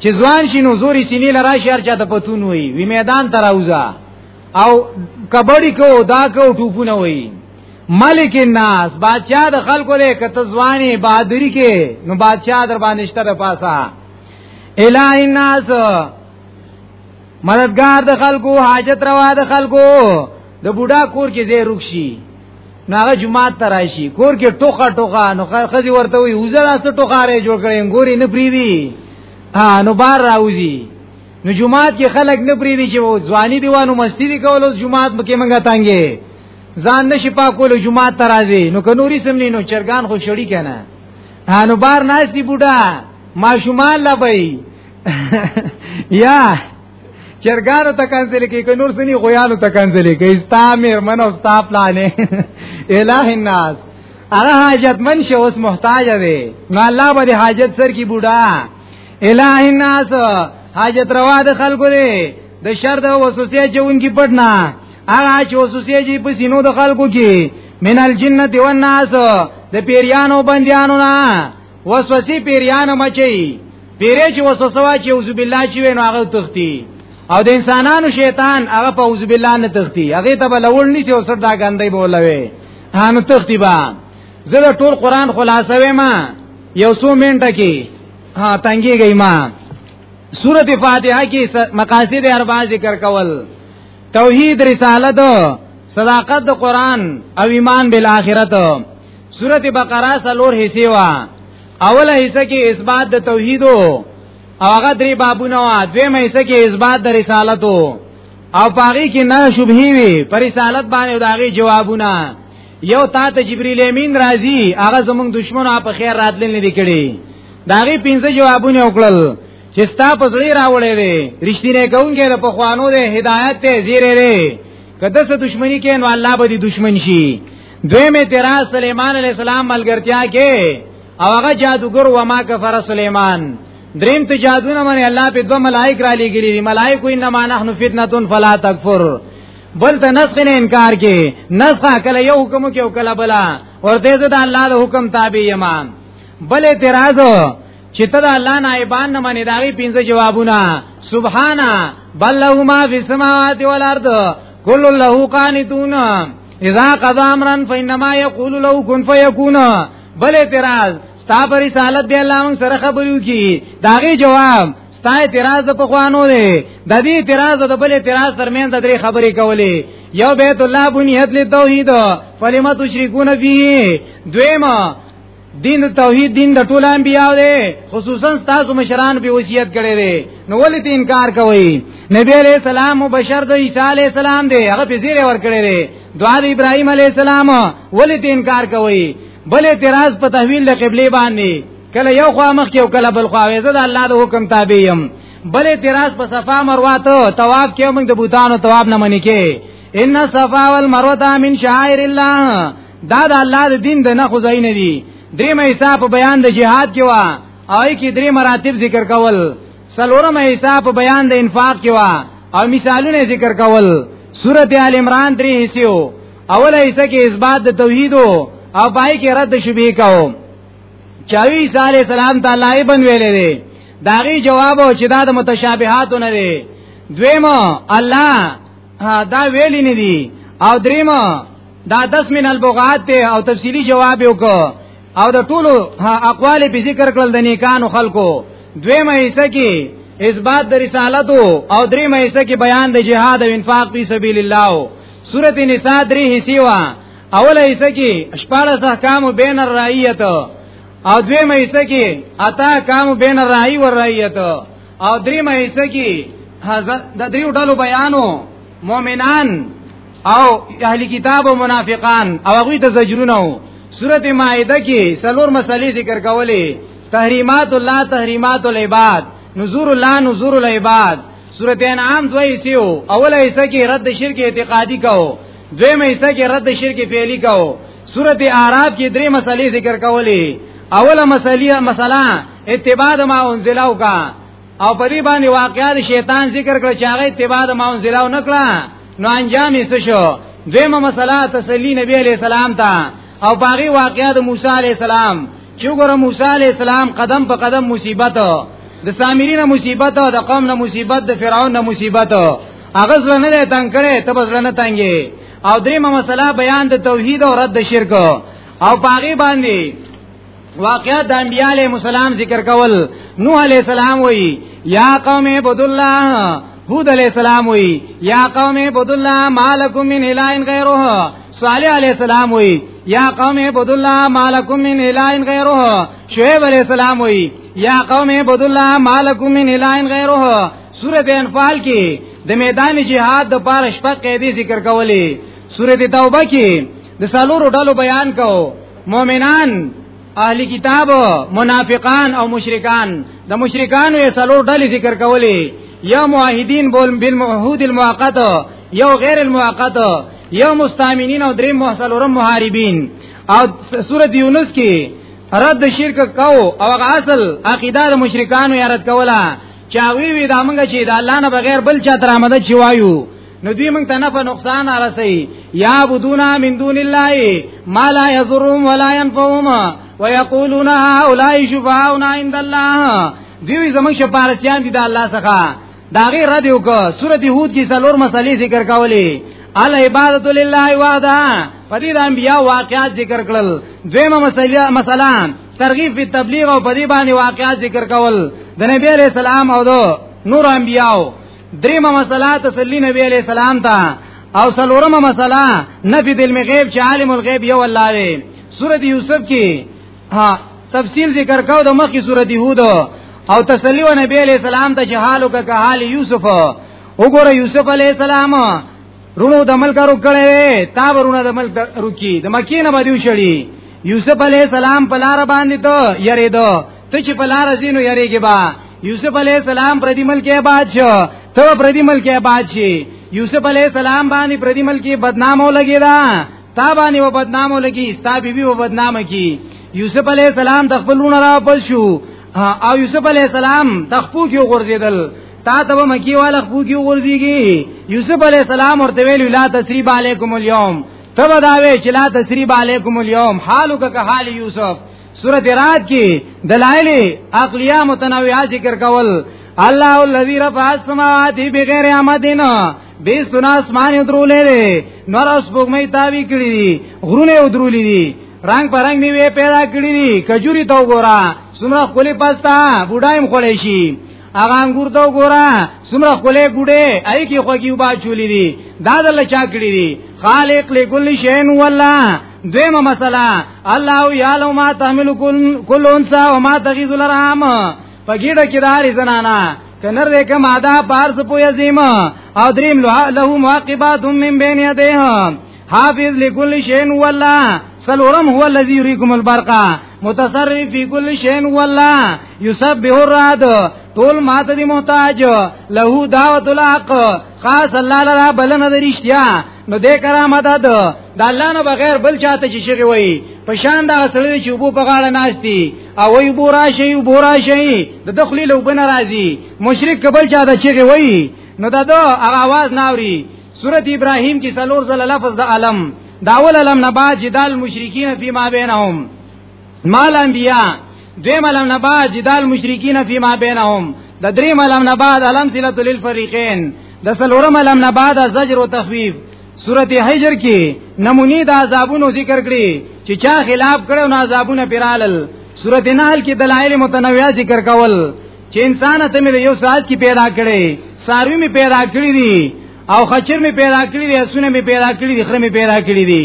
چې ځوان شي نو زوري سینې له راشي هر چاته پتون وای وی میدان تر اوزا او کبډي کو دا کو ټوپونه وای ملک الناس بادشاہ د خلکو له کته ځواني بہادری کې نو بادشاہ در باندې شته پاسا الہ الناس مددگار د خلکو حاجت روا د خلکو د بوډا کور کې زی رکشي ناغه جمعات تراشي کور کې ټوخه ټوخه نو خزي ورته وي وزل است ټوخه رې جوړ کړي ګوري نه پریوي ها نو بار راوځي نو جمعات کې خلک نه پریوي چې ځواني دیوانو مستی دی کول اوس جمعات مکه منګه تانګي ځان نشي پاکول جمعات ترازي نو کنوري سمني نو چرګان خو شړی کنه ها نو بار ناشتي بوډا ما شمال لبي یا چرګانو ته کنځلې کوي که نور سني غویانو ته کنځلې کوي ستا مېرمن او ستا پلانې الٰه الناس هغه حاجت من شه اوس محتاج دی نو الله به حاجت سر کی بوډا الٰه الناس حاجت روا د خلکو دی د شر د وسوسه چونکی پټنا هغه چې وسوسه جی په سینو د خلکو کې من الجنه والناس د پیریانو بندیانو نه وسوسه پیریان مچي پیرې چې وسوسه واچي اعوذ بالله چې وینو هغه تختی او د انسانانو شیطان هغه په اعوذ بالله نه تختی هغه ته بلول نشي او سر دا ګندې بولوي هانو تختی با زه د ټول قران خلاصوي ما یو څو منټه کې ها تنګي گئی ما سورته فاتحه کې مقاصد اربع ذکر کول توحید رسالت صداقت د قران او ایمان بالآخرت سورته بقره سلور حصے وا اوله حصہ کې اثبات د توحید او هغه درې بابونه وا دویمه حصہ کې اثبات د رسالت او پاغي کې نه شبهه وي پر رسالت باندې داغي جوابونه یو تا ته جبرئیل امین راځي هغه زمونږ دشمن په خیر راتلل نه دکړي داغي پنځه جوابونه وکړل چې ستا په ځړی راولې وي رښتینه کوونکې د پخوانو د هدایت ته زیره وي کده څه دښمنی کین نو الله به دې دښمن شي دویم اعتراض سليمان عليه السلام ملګرتیا کې او هغه جادوګر و ما کفر سليمان دریم ته جادونه باندې الله په دوه ملائک را لګیلي دي ملائکو انما نحن فتنه فلا تکفر بل ته نسخ نه انکار کې نسخ کله یو حکم کې او کله بلا ورته زه د الله د حکم تابع یم بل اعتراض چې ته د الله نائبان نه منې داغي پنځه جوابونه سبحانا بل له ما فی السماوات والارض کل له قانتون اذا قضا امرا فانما يقول له كن فيكون بل اعتراض ستا پر رسالت دی الله موږ سره خبرو کی داغه جواب ستا اعتراض په خوانو دی د دې اعتراض د بل اعتراض ترمن د درې خبرې کولې یو بیت الله بنیت لتوحید فلمت تشرکون فيه دویمه دین د توحید دین د ټول انبیاء دی خصوصا تاسو مشران په وصیت کړی دی نو ولې ته انکار کوي نبی علیہ السلام او بشر د عیسی علیہ السلام دی هغه په زیره ور کړی دی دعا د ابراهیم علیہ السلام ولې ته انکار کوي بل اعتراض په تحویل د قبله باندې کله یو خوا مخ کې او کله بل خوا وې زه د الله د حکم تابع یم بل اعتراض په صفا مروه ته طواف کې موږ د بوتانو طواف نه منې کې ان الصفا والمروه من شعائر الله دا د الله د دین د نه خدای نه دی درې مې حساب بیان د جهاد کې وا او کې درې مراتب ذکر کول سلورم حساب بیان د انفاق کې وا او مثالونه ذکر کول سورت آل عمران درې حصے او اوله حصہ کې اثبات د توحید او پای کې رد شبهه کاو چاوی عیسی علی السلام تعالی ابن ویلې دی داغي جواب او چې دا د متشابهاتونه دی دویمه الله دا ویل نه دي او دریم دا 10 من البغات ته او تفصیلی جواب وکړو او د ټولو اقوال په ذکر کړل د نیکانو خلکو دویمه حصہ کې اثبات د رسالت او دریمه حصہ کې بیان د جهاد او انفاق په سبیل الله سورۃ النساء درې حصے وا اوله حصہ کې شپږ احکام بین الرعیت او دویمه حصہ کې اتا کام بین الرعی والرعیت او درې مېسه کې حضرت د دریو ډلو بیانو مؤمنان او اهلی کتاب او منافقان او هغه ته زجرونه وو سورته مائده کې سلور مسلې ذکر کولې تحریمات الله تحریمات العباد نذور الله نذور العباد سورته انعام دوی سیو اوله حصہ کې رد شرک اعتقادي کو دویمه حصہ کې رد شرک فعلی کو سورته اعراف کې درې مسلې ذکر کولې اوله مسلې مسله اتباع د ما انزل او کا او په دې باندې واقعات شیطان ذکر کړ چې هغه اتباع د ما انزل او نکړه نو انجام یې څه شو دیمه مسله تسلی نبی علی السلام ته او باغی واقعات موسی علی السلام چې ګوره موسی علی السلام قدم په قدم مصیبت د سامرین مصیبت او د قوم نه مصیبت د فرعون نه مصیبت هغه ځل نه تنگ کړي ته بس نه تنګي او دریمه مسله بیان د توحید او رد شرک او باغی باندې واقعا د انبیاء علیهم السلام ذکر کول نوح علیہ السلام وی یا قوم عبد الله هود علیہ السلام وی یا قوم عبد الله مالکم من الہ غیره صالح علیہ السلام وی یا قوم عبد الله مالکم من الہ غیره شعیب علیہ السلام وی یا قوم عبد الله مالکم من الہ غیره سورۃ انفال کې د میدان جهاد د پاره شپږ قیدی ذکر کولې سورۃ توبه کې د سالورو ډلو بیان کاو مؤمنان اهل کتاب منافقان او مشرکان د مشرکانو یې څلور ډلې ذکر کولې یا موحدین بول بالمعهود المؤقت یو غیر المؤقت یو مستامینین او درې محصلورم محاربین او سورۃ یونس کې رد شرک کو او هغه اصل عقیده د مشرکانو یې رد کوله چاوی وی دا مونږ چې د الله نه بغیر بل چا تر آمده چوایو نو دوی موږ ته نه په نقصان رسي یا بدونا من دون الله ما لا یضرهم ولا ينفعهم ويقولون هؤلاء شفعاؤنا عند الله دوی زموږ شفاعتيان دي د الله څخه دا غي رد یو کو سورته هود کې څلور مسلې ذکر کولې ال عبادت لله وحده پدې د انبیا واقعات ذکر کړل دویمه مسله مثلا ترغیب په تبلیغ او پدې باندې واقعات ذکر کول د نبی علیہ السلام او دو نور انبیاو دریمه مسله تسلی نبی علیہ السلام ته او سلورمه مسله نفی دل غیب چې عالم الغیب یو الله دی سورۃ یوسف کې ها تفصیل ذکر کاو د مخکې سورۃ یهود او تسلی و نبی علیہ السلام ته جهالو کا کحال یوسف وګوره یوسف علیہ السلام رونو د ملک رو کړي تا ورونه د ملک رکی د مکینه باندې وشړي یوسف علی السلام په لار باندې ته یریدو ته چې په لار زینو یریږي با یوسف علی السلام پر دې ملک آباد شو ته پر دې ملک آباد شي یوسف علی السلام باندې پر دې ملک بدنامو لګی دا تا باندې و بدنامو لګی ستا بیبي و بدنامه کی یوسف علی السلام د خپل لونه را پل شو او یوسف علی السلام تخپو کې غورځیدل تا ته مکی والا خپو کې غورځيږي یوسف علی السلام ورته ویل لا تسریب علیکم اليوم تبا داوی چې لا تسریب علیکم اليوم حالک که حال یوسف سورۃ رات کې دلایل عقلیه متنوعه ذکر کول الله الذي رفع السماوات بغیر عمدن به سنا اسمان درولې دي نور اس بوګمې تاوی کړی دي غرونه درولې دي رنگ پرنګ میوه پیدا کړی دي کجوري تو ګورا سمره خولې پستا بډایم خولې شي اغه انګور تو ګورا سمره خولې بډې اې کې خوږي وبا چولې دي دا دل چا کړی دي خالق لكل شيء والله دیمه مسله الله یعلم ما تحمل کل انسا و ما تغیز الارحام پګیډه کې داري زنانا کنر دې کما دا پارس پوی عظیم او دریم له معقبات من بین یده حافظ لكل شین والله سلورم هو الذي يريكم البرق متصرف في كل شيء والله يسبح الرعد طول ما ته محتاج له دعوت الحق خاص الله لرا بلنه د رښتیا نو د کرامت ده د الله نه بغیر بل چاته چې شي وي په شان دا سړی چې وبو په غاړه ناشتي او وي بورا شي بورا شي د دخلي لو بن راضي مشرک قبل چاته چې وي نو دا د اواز ناوري سورت ابراهيم کې څلور ځله لفظ د علم داول علم نه بعد جدال مشرکین فيما بينهم مال انبیاء دوی ملم نه با جدال مشرکین فی ما بینهم د درې ملم نه بعد علم سلت للفریقین د سلور ملم نه بعد زجر او تخفیف سورته حجر کې نمونی د عذابونو ذکر کړي چې چا خلاف کړو نه عذابونه پیرالل سورته نحل کې دلایل متنوعه ذکر کول چې انسان ته مې یو ساز کې پیدا کړي ساروی مې پیدا کړی دي او خچر مې پیدا کړی دي اسونه مې پیدا کړی دي خره مې پیدا کړی دي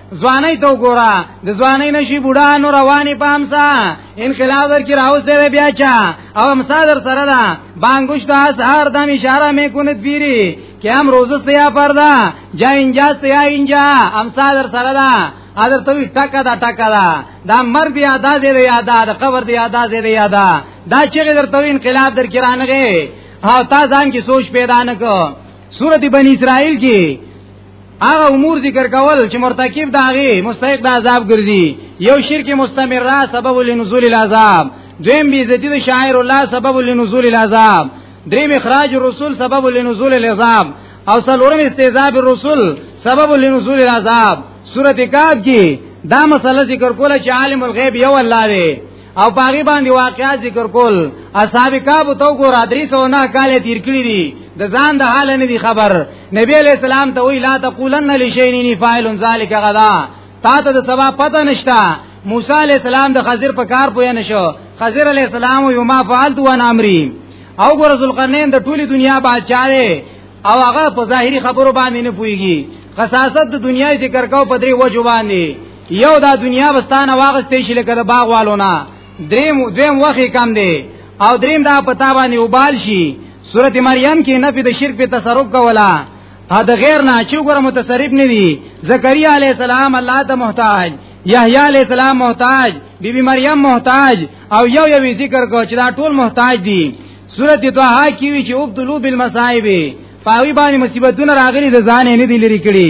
ځواني تو ګورا د ځواني نشي بوډا نو رواني پامسا انقلاب در کی راوس دی بیا چا او امسا در سره دا بانګوش ته سهار د اشاره مې کونت پیری کې هم روزه سیا پردا جا انجا سیا انجا امسا در سره دا اذر توی ټکا دا ټکا دا دا مرګ یا دا دې یا دا د قبر دی یا دا دې یا دا دا چې در توی انقلاب در کی رانغه او تا ځان کی سوچ پیدا نکو سورت بنی اسرائیل کی هغه امور ذکر کول چې مرتکب داغي مستحق د عذاب ګرځي یو شرک مستمره سبب لنزول العذاب دویم بی عزتی د شاعر الله سبب لنزول العذاب دریم اخراج الرسول سبب لنزول العذاب او سلورم استعذاب الرسول سبب لنزول العذاب سورته کاف کې دا مسله ذکر کوله چې عالم الغیب یو الله دی او پاغي باندې واقعا ذکر کول اصحاب کعب تو ګور ادري سو نه کال تیر کړی دي د ځان د حال نه دي خبر نبی علیہ السلام ته وی لا تقولن لشینی فاعل ذلک غدا تا ته د سبا پته نشتا موسی علیہ السلام د خضر په کار پوی نشو خضر علیہ السلام یو ما فعلت وانا امری او ګور ذوالقرنین د ټولی دنیا بادشاہ دی او هغه په ظاهری خبرو باندې نه پويږي خصاصت د دنیا ذکر کو په درې وجو باندې یو دا دنیا بستانه واغستې شي لکه د باغ والونه دریم دویم وخت کم دی او دریم دا پتا باندې وبال شي سورته مریم کې نفي د شرک په تصرف کولا ا د غیر نه چې ګور متصرف نه وي زکریا علی السلام الله ته محتاج یحیی علی السلام محتاج بیبي بی مریم محتاج او یو یو ذکر کو چې دا ټول محتاج دي سورته طه کې وی چې وبدلو بالمصائب پاوی باندې مصیبتونه راغلي د ځان نه دي لري کړی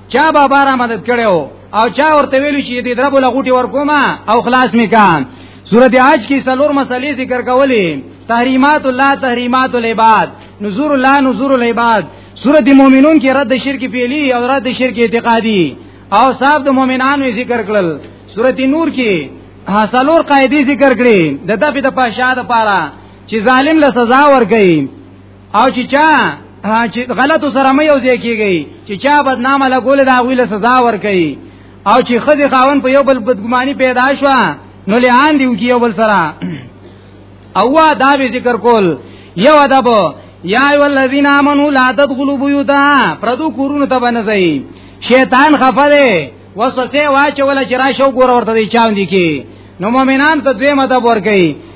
چا بابا را مدد کړو او چا ورته ویل چې دې دربو لغوټي ورکوما او خلاص میکان سورت عاج کی سلور مسئلے ذکر کولی تحریمات الله تحریمات العباد نذور الله نذور العباد سورت مومنون کی رد شرک پیلی او رد شرک اعتقادی او صاحب د مومنانو ذکر کړل سورت نور کی سلور قاعده ذکر کړي د دفع د پاشا د پاره چې ظالم له سزا ورګي او چې چا چې غلطو سره مې یو ځای کیږي چې چا بدنامه لګول دا غویله سزا ور کوي او چې خځه خاون په یو بل بدګماني پیدا شو نو لعان دیو کیو بل سره او دا به ذکر کول یو ادب یا ای الذین آمنو لا تدخلوا بیوتا پردو کورونو ته بنځي شیطان خفه دی وسوسه واچول چې راشو ګور ورته چاوندې کی نو مؤمنان ته دوی مدد ور کوي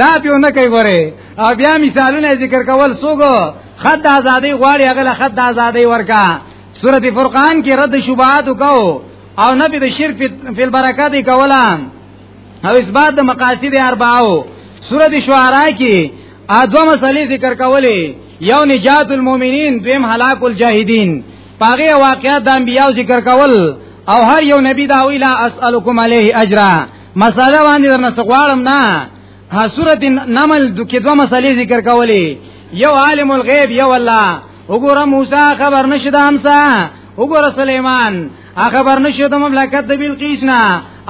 دا پیو نه کوي ګوره او بیا مثالونه ذکر کول سوګو خد د ازادۍ غواړي هغه له خد د ازادۍ ورکا سورته فرقان کې رد شبهات وکاو او نبی د شرک په البرکات کولا او اثبات د مقاصد اربعو سورته شعراء کې ادو مسلې ذکر کولې یو نجات المؤمنین دویم هلاک الجاهدین پاغه واقعات د انبیاو ذکر کول او هر یو نبی دا ویلا اسالکم علیه اجرا مساله باندې درنه سغواړم نه ها سورۃ النمل د کې دوه مسلې ذکر کولې یو عالم الغیب یو الله وګوره موسی خبر نشد همسا وګوره سليمان خبر نشد مملکت د بلقیس نه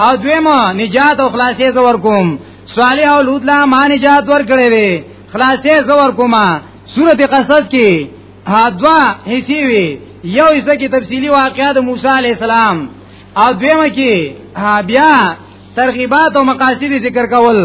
او دویمه نجات او خلاصې زور کوم صالح او لوط لا ما نجات ور کړې وي خلاصې زور کومه سورۃ قصص کې ها دوا حصے وی یو حصہ کې تفصیلی واقعات موسی علی السلام او دویمه کې بیا ترغیبات او مقاصد ذکر کول